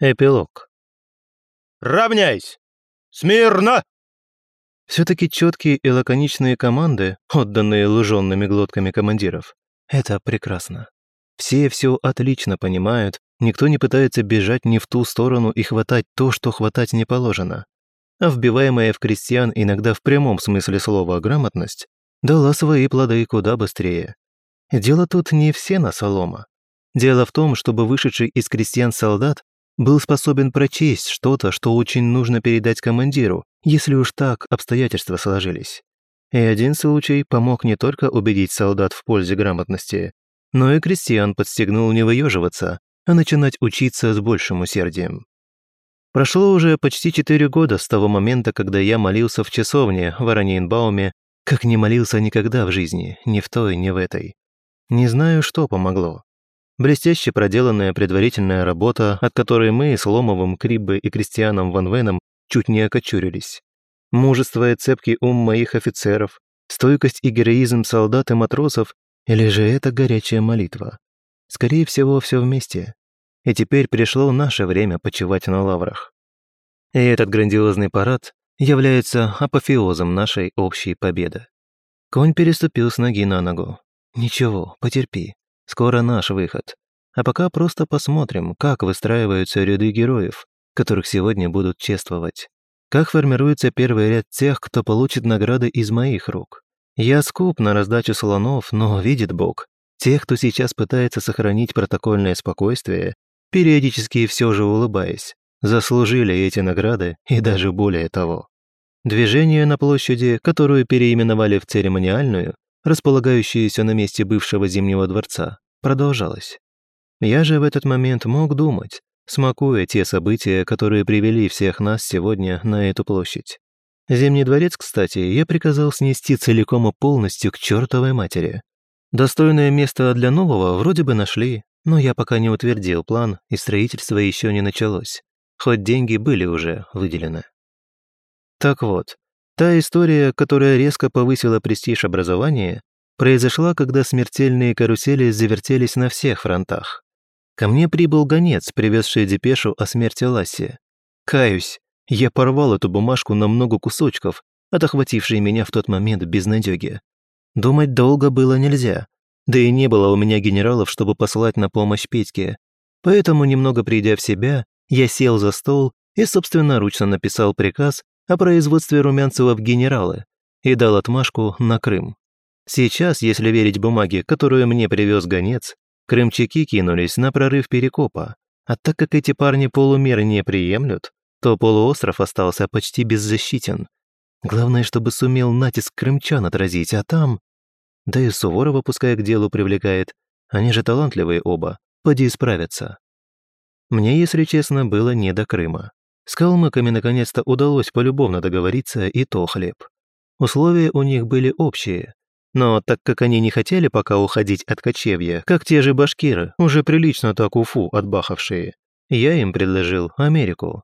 Эпилог. «Равняйсь! Смирно!» Все-таки четкие и лаконичные команды, отданные луженными глотками командиров, это прекрасно. Все все отлично понимают, никто не пытается бежать не в ту сторону и хватать то, что хватать не положено. А вбиваемая в крестьян иногда в прямом смысле слова грамотность дала свои плоды куда быстрее. Дело тут не все на солома. Дело в том, чтобы вышедший из крестьян солдат был способен прочесть что-то, что очень нужно передать командиру, если уж так обстоятельства сложились. И один случай помог не только убедить солдат в пользе грамотности, но и крестьян подстегнул не выеживаться, а начинать учиться с большим усердием. Прошло уже почти четыре года с того момента, когда я молился в часовне в Араньенбауме, как не молился никогда в жизни, ни в той, ни в этой. Не знаю, что помогло блестяще проделанная предварительная работа, от которой мы с Ломовым, Криббе и Кристианом Ван Веном чуть не окочурились. Мужество и цепкий ум моих офицеров, стойкость и героизм солдат и матросов, или же это горячая молитва? Скорее всего, все вместе. И теперь пришло наше время почивать на лаврах. И этот грандиозный парад является апофеозом нашей общей победы. Конь переступил с ноги на ногу. «Ничего, потерпи. Скоро наш выход. А пока просто посмотрим, как выстраиваются ряды героев, которых сегодня будут чествовать. Как формируется первый ряд тех, кто получит награды из моих рук. Я скуп на раздачу слонов, но видит Бог. Те, кто сейчас пытается сохранить протокольное спокойствие, периодически все же улыбаясь, заслужили эти награды и даже более того. Движение на площади, которую переименовали в церемониальную, Располагающееся на месте бывшего Зимнего дворца, продолжалось. Я же в этот момент мог думать, смакуя те события, которые привели всех нас сегодня на эту площадь. Зимний дворец, кстати, я приказал снести целиком и полностью к чертовой матери. Достойное место для нового вроде бы нашли, но я пока не утвердил план, и строительство еще не началось. Хоть деньги были уже выделены. Так вот, Та история, которая резко повысила престиж образования, произошла, когда смертельные карусели завертелись на всех фронтах. Ко мне прибыл гонец, привезший депешу о смерти Ласси. Каюсь, я порвал эту бумажку на много кусочков, от меня в тот момент безнадёги. Думать долго было нельзя, да и не было у меня генералов, чтобы послать на помощь Петьке. Поэтому, немного придя в себя, я сел за стол и собственноручно написал приказ о производстве Румянцева в генералы и дал отмашку на Крым. Сейчас, если верить бумаге, которую мне привез гонец, крымчаки кинулись на прорыв Перекопа, а так как эти парни полумер не приемлют, то полуостров остался почти беззащитен. Главное, чтобы сумел натиск крымчан отразить, а там... Да и Суворова пускай к делу привлекает. Они же талантливые оба, поди справятся. Мне, если честно, было не до Крыма. С калмыками наконец-то удалось полюбовно договориться, и то хлеб. Условия у них были общие. Но так как они не хотели пока уходить от кочевья, как те же башкиры, уже прилично так уфу отбахавшие, я им предложил Америку.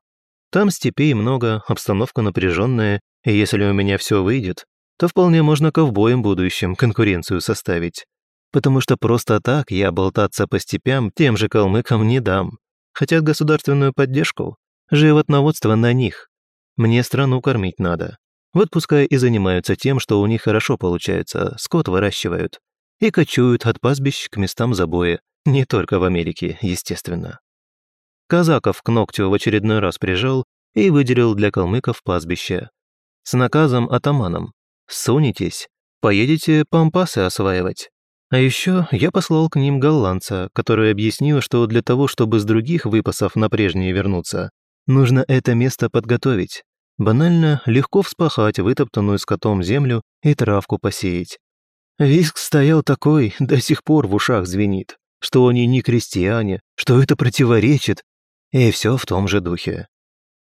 Там степей много, обстановка напряженная, и если у меня все выйдет, то вполне можно ковбоем будущим конкуренцию составить. Потому что просто так я болтаться по степям тем же калмыкам не дам. Хотят государственную поддержку? Животноводство на них. Мне страну кормить надо. Вот пускай и занимаются тем, что у них хорошо получается, скот выращивают. И кочуют от пастбищ к местам забоя. Не только в Америке, естественно. Казаков к ногтю в очередной раз прижал и выделил для калмыков пастбище. С наказом атаманом. Сунетесь, поедете пампасы осваивать. А еще я послал к ним голландца, который объяснил, что для того, чтобы с других выпасов на прежние вернуться, Нужно это место подготовить. Банально, легко вспахать вытоптанную скотом землю и травку посеять. Виск стоял такой, до сих пор в ушах звенит, что они не крестьяне, что это противоречит. И все в том же духе.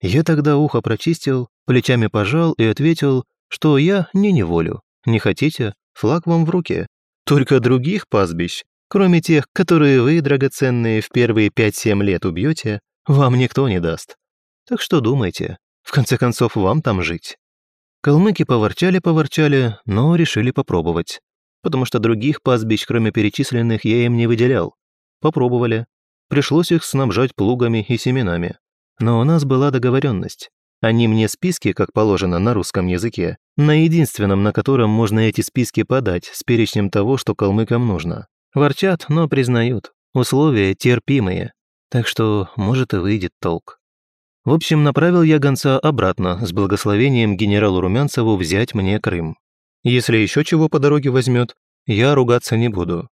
Я тогда ухо прочистил, плечами пожал и ответил, что я не неволю. Не хотите, флаг вам в руки. Только других пастбищ, кроме тех, которые вы, драгоценные, в первые 5-7 лет убьете, вам никто не даст. Так что думайте, в конце концов, вам там жить. Калмыки поворчали-поворчали, но решили попробовать. Потому что других пастбищ, кроме перечисленных, я им не выделял. Попробовали. Пришлось их снабжать плугами и семенами. Но у нас была договоренность. Они мне списки, как положено на русском языке, на единственном, на котором можно эти списки подать, с перечнем того, что калмыкам нужно. Ворчат, но признают. Условия терпимые. Так что, может, и выйдет толк. В общем, направил я гонца обратно с благословением генералу Румянцеву взять мне Крым. Если еще чего по дороге возьмет, я ругаться не буду.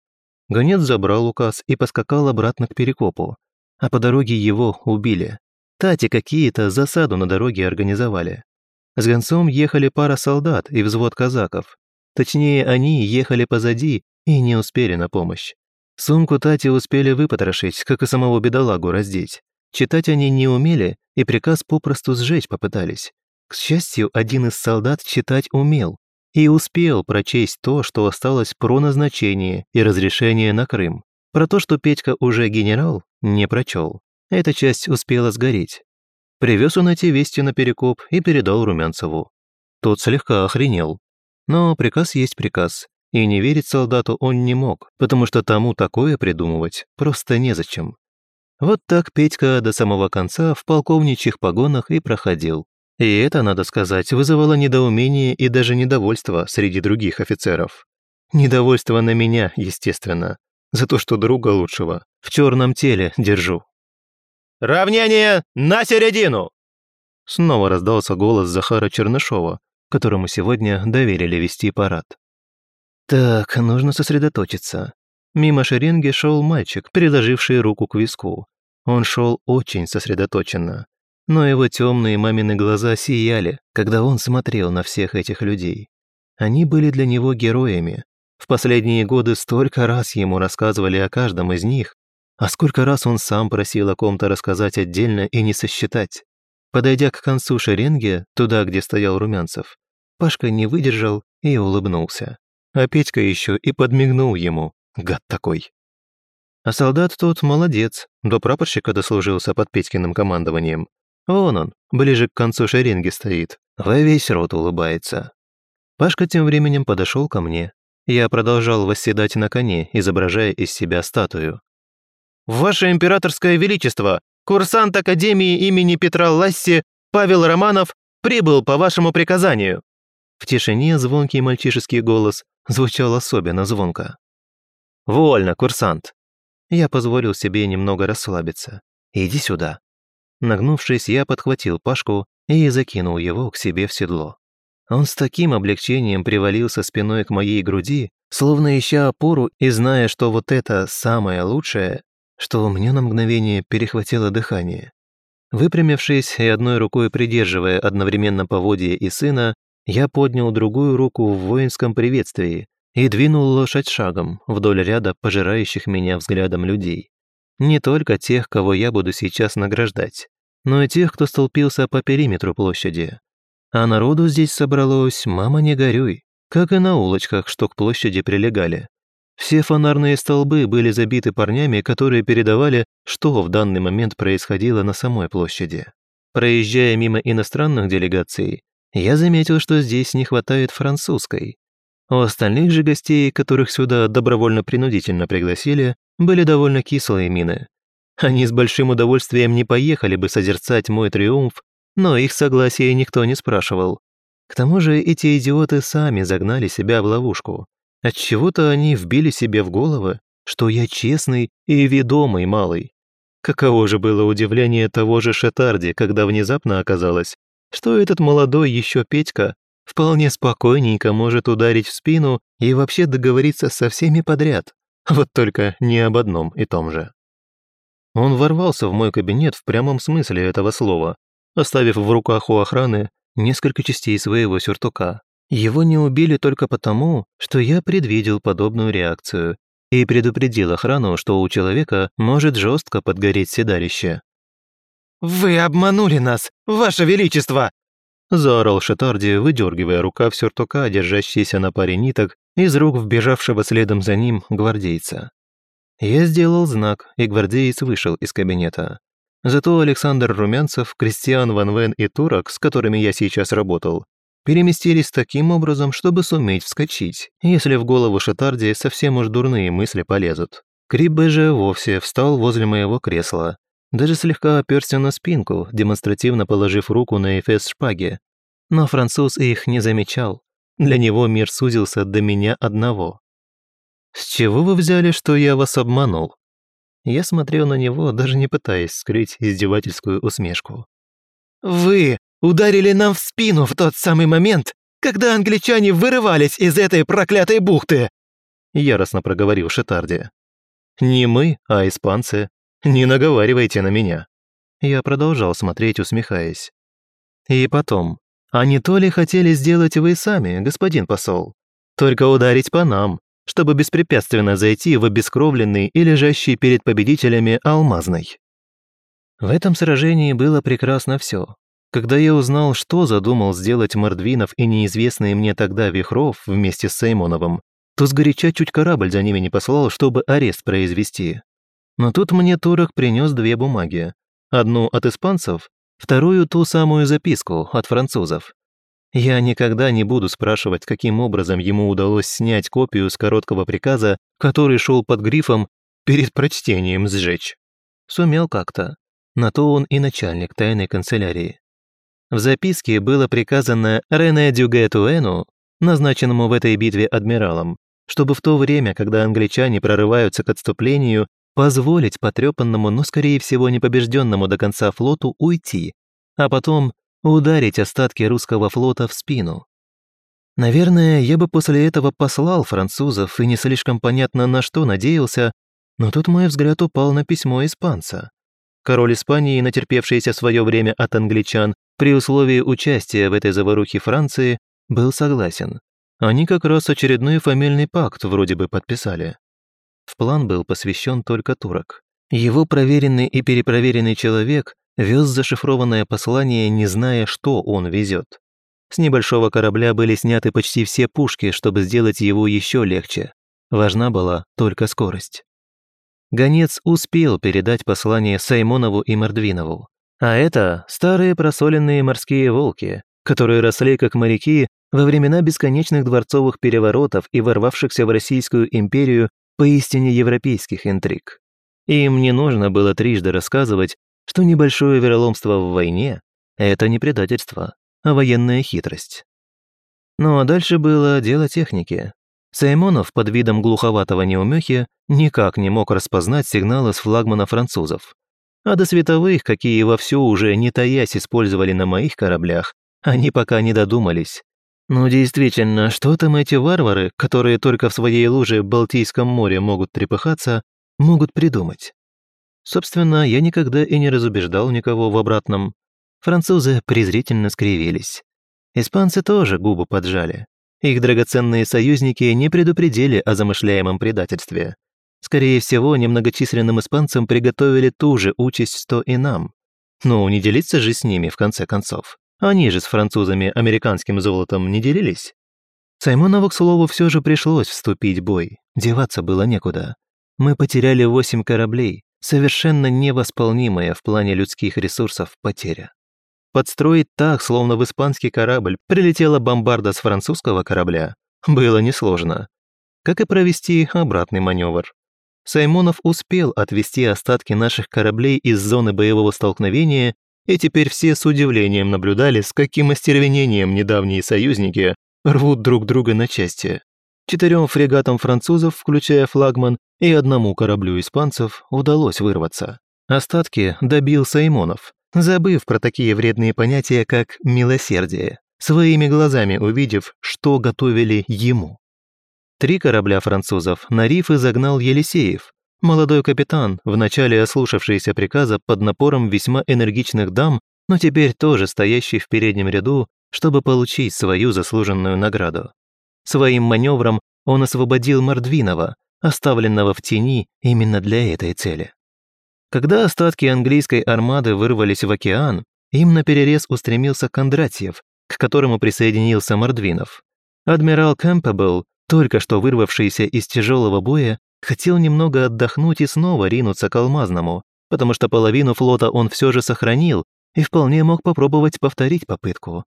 Гонец забрал указ и поскакал обратно к Перекопу. А по дороге его убили. Тати какие-то засаду на дороге организовали. С гонцом ехали пара солдат и взвод казаков. Точнее, они ехали позади и не успели на помощь. Сумку Тати успели выпотрошить, как и самого бедолагу раздеть. Читать они не умели и приказ попросту сжечь попытались. К счастью, один из солдат читать умел и успел прочесть то, что осталось про назначение и разрешение на Крым. Про то, что Петька уже генерал, не прочел. Эта часть успела сгореть. Привез он эти вести на перекоп и передал Румянцеву. Тот слегка охренел. Но приказ есть приказ, и не верить солдату он не мог, потому что тому такое придумывать просто незачем. Вот так Петька до самого конца в полковничьих погонах и проходил. И это, надо сказать, вызывало недоумение и даже недовольство среди других офицеров. Недовольство на меня, естественно, за то, что друга лучшего в черном теле держу. «Равнение на середину!» Снова раздался голос Захара Чернышова, которому сегодня доверили вести парад. «Так, нужно сосредоточиться. Мимо шеренги шел мальчик, приложивший руку к виску. Он шел очень сосредоточенно. Но его темные мамины глаза сияли, когда он смотрел на всех этих людей. Они были для него героями. В последние годы столько раз ему рассказывали о каждом из них, а сколько раз он сам просил о ком-то рассказать отдельно и не сосчитать. Подойдя к концу шеренги, туда, где стоял Румянцев, Пашка не выдержал и улыбнулся. А Петька еще и подмигнул ему, Гад такой. А солдат тот молодец, до прапорщика дослужился под Петькиным командованием. Вон он, ближе к концу шеренги стоит, во весь рот улыбается. Пашка тем временем подошел ко мне. Я продолжал восседать на коне, изображая из себя статую. «Ваше императорское величество, курсант Академии имени Петра Ласси Павел Романов прибыл по вашему приказанию!» В тишине звонкий мальчишеский голос звучал особенно звонко. Вольно, курсант!» Я позволил себе немного расслабиться. «Иди сюда». Нагнувшись, я подхватил Пашку и закинул его к себе в седло. Он с таким облегчением привалился спиной к моей груди, словно ища опору и зная, что вот это самое лучшее, что у меня на мгновение перехватило дыхание. Выпрямившись и одной рукой придерживая одновременно поводья и сына, я поднял другую руку в воинском приветствии, и двинул лошадь шагом вдоль ряда пожирающих меня взглядом людей. Не только тех, кого я буду сейчас награждать, но и тех, кто столпился по периметру площади. А народу здесь собралось, мама не горюй, как и на улочках, что к площади прилегали. Все фонарные столбы были забиты парнями, которые передавали, что в данный момент происходило на самой площади. Проезжая мимо иностранных делегаций, я заметил, что здесь не хватает французской, а у остальных же гостей, которых сюда добровольно-принудительно пригласили, были довольно кислые мины. Они с большим удовольствием не поехали бы созерцать мой триумф, но их согласия никто не спрашивал. К тому же эти идиоты сами загнали себя в ловушку. Отчего-то они вбили себе в головы, что я честный и ведомый малый. Каково же было удивление того же Шетарди, когда внезапно оказалось, что этот молодой еще Петька вполне спокойненько может ударить в спину и вообще договориться со всеми подряд, вот только не об одном и том же. Он ворвался в мой кабинет в прямом смысле этого слова, оставив в руках у охраны несколько частей своего сюртука. Его не убили только потому, что я предвидел подобную реакцию и предупредил охрану, что у человека может жестко подгореть седалище. «Вы обманули нас, Ваше Величество!» — заорал Шатарди, выдергивая рукав сюртука, держащийся на паре ниток, из рук вбежавшего следом за ним гвардейца. Я сделал знак, и гвардеец вышел из кабинета. Зато Александр Румянцев, Кристиан Ван Вен и Турок, с которыми я сейчас работал, переместились таким образом, чтобы суметь вскочить, если в голову Шатарди совсем уж дурные мысли полезут. Крибе же вовсе встал возле моего кресла, даже слегка оперся на спинку, демонстративно положив руку на эфес шпаги. Но француз их не замечал. Для него мир сузился до меня одного. «С чего вы взяли, что я вас обманул?» Я смотрел на него, даже не пытаясь скрыть издевательскую усмешку. «Вы ударили нам в спину в тот самый момент, когда англичане вырывались из этой проклятой бухты!» Яростно проговорил Шетарди. «Не мы, а испанцы. Не наговаривайте на меня». Я продолжал смотреть, усмехаясь. «И потом, а не то ли хотели сделать вы сами, господин посол? Только ударить по нам, чтобы беспрепятственно зайти в обескровленный и лежащий перед победителями алмазный». В этом сражении было прекрасно все. Когда я узнал, что задумал сделать Мордвинов и неизвестный мне тогда Вихров вместе с Саймоновым, то сгоряча чуть корабль за ними не послал, чтобы арест произвести. Но тут мне турок принес две бумаги. Одну от испанцев, вторую ту самую записку от французов. Я никогда не буду спрашивать, каким образом ему удалось снять копию с короткого приказа, который шел под грифом «перед прочтением сжечь». Сумел как-то. На то он и начальник тайной канцелярии. В записке было приказано Рене Дюгетуэну, назначенному в этой битве адмиралом, чтобы в то время, когда англичане прорываются к отступлению, Позволить потрепанному, но, скорее всего, непобежденному до конца флоту уйти, а потом ударить остатки русского флота в спину. Наверное, я бы после этого послал французов и не слишком понятно, на что надеялся, но тут мой взгляд упал на письмо испанца. Король Испании, натерпевшийся в свое время от англичан, при условии участия в этой заварухе Франции, был согласен. Они как раз очередной фамильный пакт вроде бы подписали. В план был посвящен только турок. Его проверенный и перепроверенный человек вез зашифрованное послание, не зная, что он везет. С небольшого корабля были сняты почти все пушки, чтобы сделать его еще легче. Важна была только скорость. Гонец успел передать послание Саймонову и Мордвинову. А это старые просоленные морские волки, которые росли как моряки во времена бесконечных дворцовых переворотов и ворвавшихся в Российскую империю поистине европейских интриг. И им не нужно было трижды рассказывать, что небольшое вероломство в войне – это не предательство, а военная хитрость. Ну а дальше было дело техники. Саймонов под видом глуховатого неумехи никак не мог распознать сигналы с флагмана французов. А до световых, какие вовсю уже не таясь использовали на моих кораблях, они пока не додумались, ну действительно, что там эти варвары, которые только в своей луже в Балтийском море могут трепыхаться, могут придумать? Собственно, я никогда и не разубеждал никого в обратном. Французы презрительно скривились. Испанцы тоже губы поджали. Их драгоценные союзники не предупредили о замышляемом предательстве. Скорее всего, немногочисленным испанцам приготовили ту же участь, что и нам. Ну, не делиться же с ними, в конце концов. Они же с французами американским золотом не делились. Саймонову, к слову, все же пришлось вступить в бой. Деваться было некуда. Мы потеряли восемь кораблей, совершенно невосполнимая в плане людских ресурсов потеря. Подстроить так, словно в испанский корабль прилетела бомбарда с французского корабля, было несложно. Как и провести обратный маневр. Саймонов успел отвести остатки наших кораблей из зоны боевого столкновения и теперь все с удивлением наблюдали, с каким остервенением недавние союзники рвут друг друга на части. Четырем фрегатам французов, включая флагман, и одному кораблю испанцев удалось вырваться. Остатки добил Саймонов, забыв про такие вредные понятия, как «милосердие», своими глазами увидев, что готовили ему. Три корабля французов на рифы загнал Елисеев, Молодой капитан, вначале ослушавшийся приказа под напором весьма энергичных дам, но теперь тоже стоящий в переднем ряду, чтобы получить свою заслуженную награду. Своим маневром он освободил Мордвинова, оставленного в тени именно для этой цели. Когда остатки английской армады вырвались в океан, им на перерез устремился Кондратьев, к которому присоединился Мордвинов. Адмирал Кэмпебелл, только что вырвавшийся из тяжелого боя, Хотел немного отдохнуть и снова ринуться к Алмазному, потому что половину флота он все же сохранил и вполне мог попробовать повторить попытку.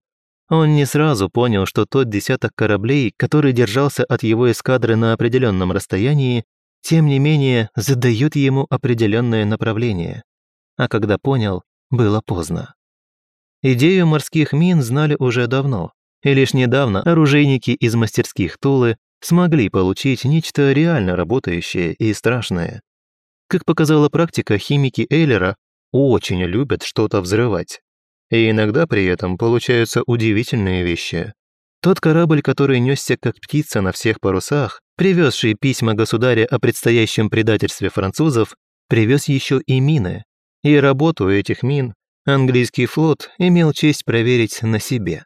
Он не сразу понял, что тот десяток кораблей, который держался от его эскадры на определенном расстоянии, тем не менее задают ему определенное направление. А когда понял, было поздно. Идею морских мин знали уже давно, и лишь недавно оружейники из мастерских Тулы смогли получить нечто реально работающее и страшное. Как показала практика, химики Эйлера очень любят что-то взрывать. И иногда при этом получаются удивительные вещи. Тот корабль, который несся как птица на всех парусах, привезший письма государя о предстоящем предательстве французов, привез еще и мины. И работу этих мин английский флот имел честь проверить на себе.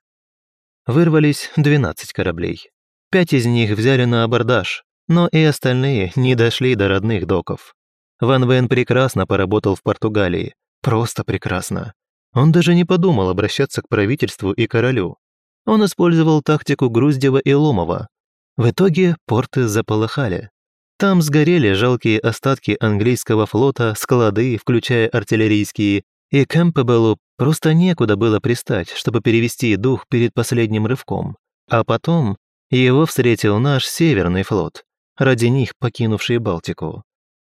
Вырвались 12 кораблей. Пять из них взяли на абордаж, но и остальные не дошли до родных доков. Ван Вен прекрасно поработал в Португалии. Просто прекрасно. Он даже не подумал обращаться к правительству и королю. Он использовал тактику Груздева и Ломова. В итоге порты заполыхали. Там сгорели жалкие остатки английского флота, склады, включая артиллерийские, и Кэмпебеллу просто некуда было пристать, чтобы перевести дух перед последним рывком. А потом его встретил наш Северный флот, ради них покинувший Балтику.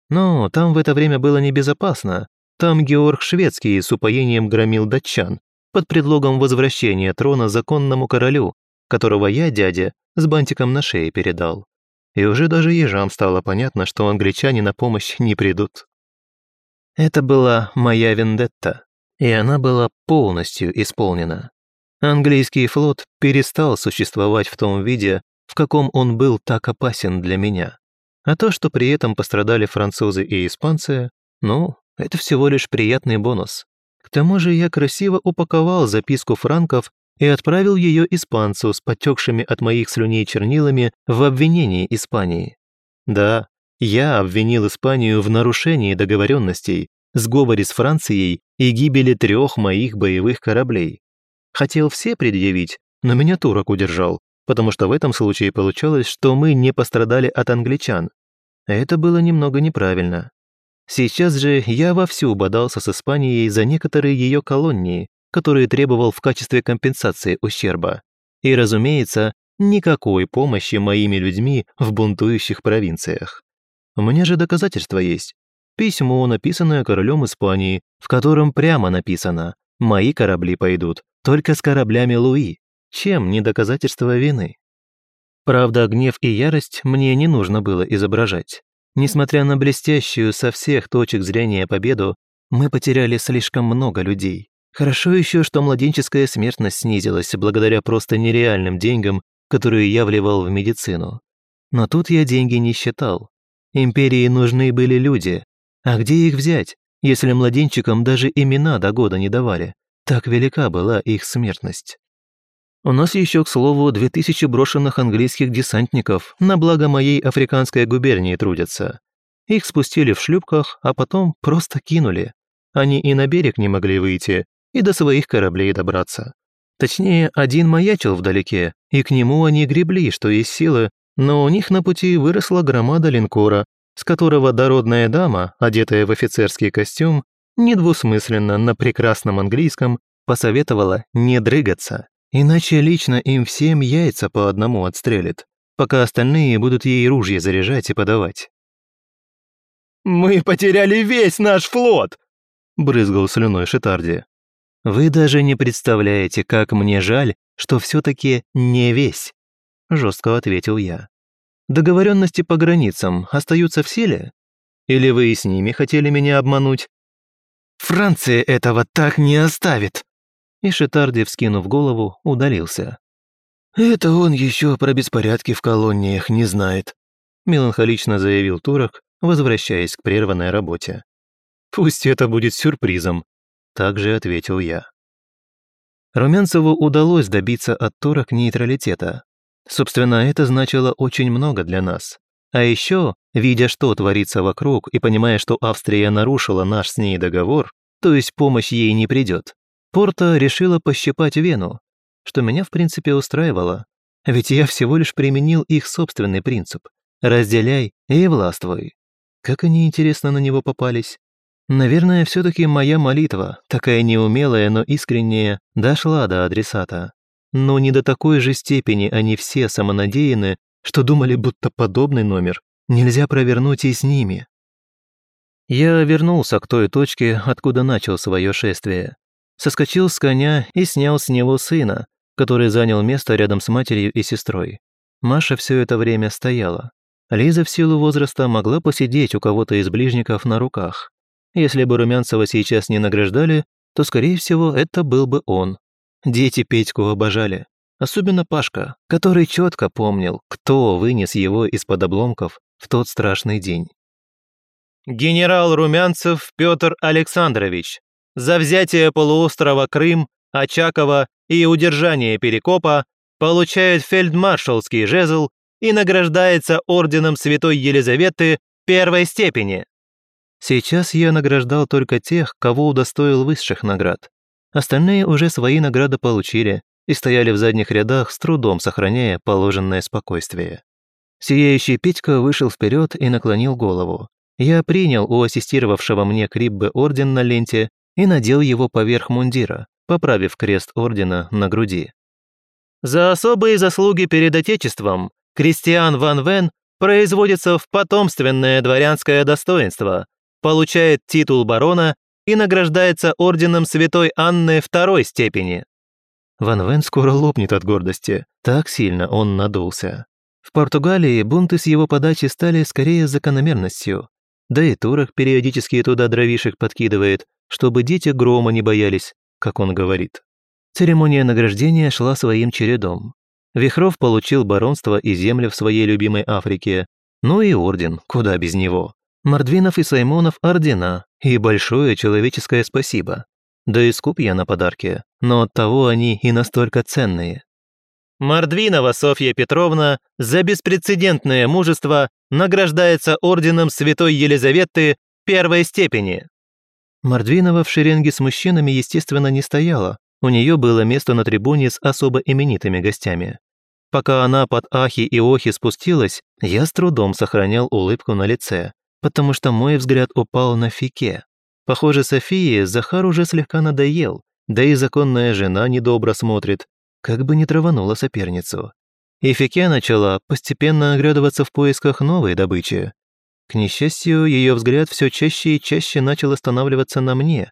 Но там в это время было небезопасно, там Георг Шведский с упоением громил датчан под предлогом возвращения трона законному королю, которого я, дядя, с бантиком на шее передал. И уже даже ежам стало понятно, что англичане на помощь не придут. Это была моя вендетта, и она была полностью исполнена английский флот перестал существовать в том виде, в каком он был так опасен для меня. А то, что при этом пострадали французы и испанцы, ну, это всего лишь приятный бонус. К тому же я красиво упаковал записку франков и отправил ее испанцу с потекшими от моих слюней чернилами в обвинении Испании. Да, я обвинил Испанию в нарушении договоренностей, сговоре с Францией и гибели трех моих боевых кораблей. Хотел все предъявить, но меня турок удержал, потому что в этом случае получалось, что мы не пострадали от англичан. Это было немного неправильно. Сейчас же я вовсю бодался с Испанией за некоторые ее колонии, которые требовал в качестве компенсации ущерба. И, разумеется, никакой помощи моими людьми в бунтующих провинциях. У меня же доказательства есть. Письмо, написанное королем Испании, в котором прямо написано «Мои корабли пойдут только с кораблями Луи, чем не доказательство вины? Правда, гнев и ярость мне не нужно было изображать. Несмотря на блестящую со всех точек зрения победу, мы потеряли слишком много людей. Хорошо еще, что младенческая смертность снизилась благодаря просто нереальным деньгам, которые я вливал в медицину. Но тут я деньги не считал. Империи нужны были люди. А где их взять, если младенчикам даже имена до года не давали? Так велика была их смертность. У нас еще, к слову, 2000 брошенных английских десантников на благо моей африканской губернии трудятся. Их спустили в шлюпках, а потом просто кинули. Они и на берег не могли выйти, и до своих кораблей добраться. Точнее, один маячил вдалеке, и к нему они гребли, что есть силы, но у них на пути выросла громада линкора, с которого дородная дама, одетая в офицерский костюм, недвусмысленно на прекрасном английском посоветовала не дрыгаться, иначе лично им всем яйца по одному отстрелит, пока остальные будут ей ружья заряжать и подавать. «Мы потеряли весь наш флот!» – брызгал слюной Шитарди. «Вы даже не представляете, как мне жаль, что все таки не весь», – жестко ответил я. «Договоренности по границам остаются в силе? Или вы и с ними хотели меня обмануть, Франция этого так не оставит!» И Шитарди, вскинув голову, удалился. «Это он еще про беспорядки в колониях не знает», меланхолично заявил Турок, возвращаясь к прерванной работе. «Пусть это будет сюрпризом», также ответил я. Румянцеву удалось добиться от турок нейтралитета. Собственно, это значило очень много для нас. А еще, видя, что творится вокруг, и понимая, что Австрия нарушила наш с ней договор, то есть помощь ей не придет, Порта решила пощипать Вену, что меня, в принципе, устраивало. Ведь я всего лишь применил их собственный принцип «разделяй и властвуй». Как они, интересно, на него попались? Наверное, все таки моя молитва, такая неумелая, но искренняя, дошла до адресата. Но не до такой же степени они все самонадеяны, что думали, будто подобный номер нельзя провернуть и с ними. Я вернулся к той точке, откуда начал свое шествие. Соскочил с коня и снял с него сына, который занял место рядом с матерью и сестрой. Маша все это время стояла. Лиза в силу возраста могла посидеть у кого-то из ближников на руках. Если бы Румянцева сейчас не награждали, то, скорее всего, это был бы он. Дети Петьку обожали. Особенно Пашка, который четко помнил, кто вынес его из-под обломков в тот страшный день. «Генерал Румянцев Петр Александрович. За взятие полуострова Крым, Очакова и удержание Перекопа получает фельдмаршалский жезл и награждается орденом Святой Елизаветы первой степени». Сейчас я награждал только тех, кого удостоил высших наград. Остальные уже свои награды получили, и стояли в задних рядах, с трудом сохраняя положенное спокойствие. Сияющий Петька вышел вперед и наклонил голову. Я принял у ассистировавшего мне Криббе орден на ленте и надел его поверх мундира, поправив крест ордена на груди. «За особые заслуги перед Отечеством Кристиан Ван Вен производится в потомственное дворянское достоинство, получает титул барона и награждается орденом Святой Анны второй степени. Ван Вен скоро лопнет от гордости. Так сильно он надулся. В Португалии бунты с его подачи стали скорее закономерностью. Да и Турок периодически туда дровишек подкидывает, чтобы дети грома не боялись, как он говорит. Церемония награждения шла своим чередом. Вихров получил баронство и земли в своей любимой Африке, ну и орден, куда без него. Мордвинов и Саймонов ордена, и большое человеческое спасибо. Да и скуп я на подарки, но оттого они и настолько ценные. Мордвинова Софья Петровна за беспрецедентное мужество награждается орденом Святой Елизаветы первой степени. Мордвинова в шеренге с мужчинами, естественно, не стояла. У нее было место на трибуне с особо именитыми гостями. Пока она под ахи и охи спустилась, я с трудом сохранял улыбку на лице, потому что мой взгляд упал на Фике. Похоже, Софии Захар уже слегка надоел, да и законная жена недобро смотрит, как бы не траванула соперницу. И Фике начала постепенно оглядываться в поисках новой добычи. К несчастью, ее взгляд все чаще и чаще начал останавливаться на мне.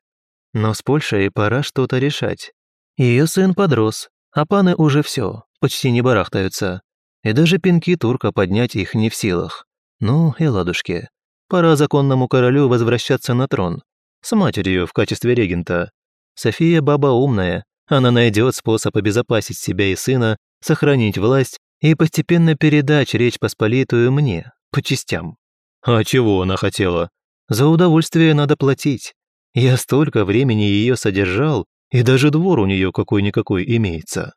Но с Польшей пора что-то решать. Ее сын подрос, а паны уже все, почти не барахтаются. И даже пинки турка поднять их не в силах. Ну и ладушки. Пора законному королю возвращаться на трон с матерью в качестве регента. София баба умная, она найдет способ обезопасить себя и сына, сохранить власть и постепенно передать Речь Посполитую мне, по частям. А чего она хотела? За удовольствие надо платить. Я столько времени ее содержал, и даже двор у нее какой-никакой имеется.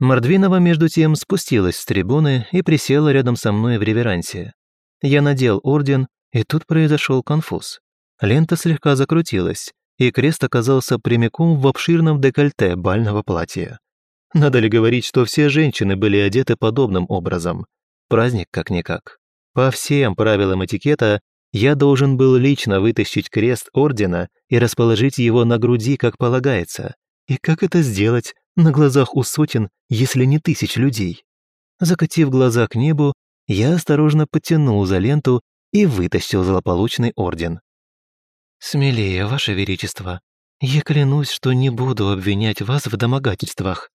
Мордвинова, между тем, спустилась с трибуны и присела рядом со мной в реверансе. Я надел орден, и тут произошел конфуз. Лента слегка закрутилась, и крест оказался прямиком в обширном декольте бального платья. Надо ли говорить, что все женщины были одеты подобным образом? Праздник как-никак. По всем правилам этикета я должен был лично вытащить крест ордена и расположить его на груди, как полагается. И как это сделать на глазах у сотен, если не тысяч людей? Закатив глаза к небу, я осторожно подтянул за ленту и вытащил злополучный орден. «Смелее, Ваше Величество. Я клянусь, что не буду обвинять вас в домогательствах».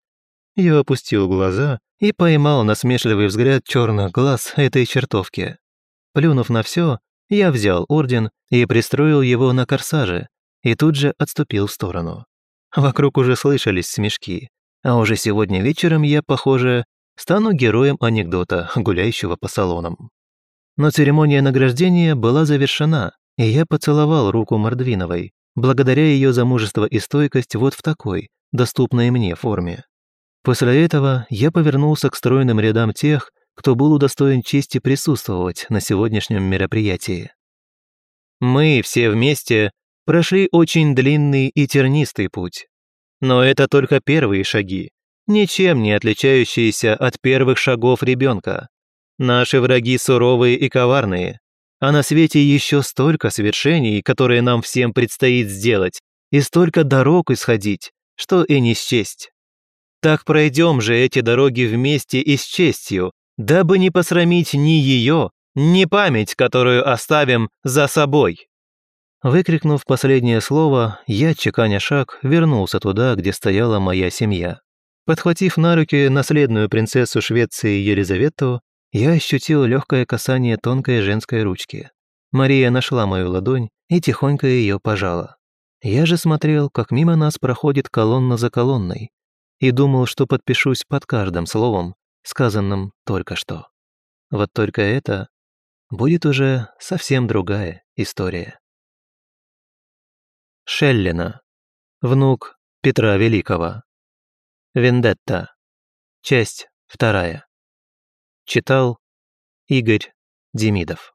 Я опустил глаза и поймал насмешливый взгляд черных глаз этой чертовки. Плюнув на все, я взял орден и пристроил его на корсаже, и тут же отступил в сторону. Вокруг уже слышались смешки, а уже сегодня вечером я, похоже, стану героем анекдота, гуляющего по салонам. Но церемония награждения была завершена, и я поцеловал руку Мордвиновой, благодаря ее за мужество и стойкость вот в такой, доступной мне форме. После этого я повернулся к стройным рядам тех, кто был удостоен чести присутствовать на сегодняшнем мероприятии. Мы все вместе прошли очень длинный и тернистый путь. Но это только первые шаги, ничем не отличающиеся от первых шагов ребенка. Наши враги суровые и коварные, а на свете еще столько свершений, которые нам всем предстоит сделать, и столько дорог исходить, что и не счесть. Так пройдем же эти дороги вместе и с честью, дабы не посрамить ни ее, ни память, которую оставим за собой». Выкрикнув последнее слово, я, чеканя шаг, вернулся туда, где стояла моя семья. Подхватив на руки наследную принцессу Швеции Елизавету, я ощутил легкое касание тонкой женской ручки. Мария нашла мою ладонь и тихонько ее пожала. Я же смотрел, как мимо нас проходит колонна за колонной, и думал, что подпишусь под каждым словом, сказанным только что. Вот только это будет уже совсем другая история. Шеллина. Внук Петра Великого. Вендетта. Часть вторая. Читал Игорь Демидов.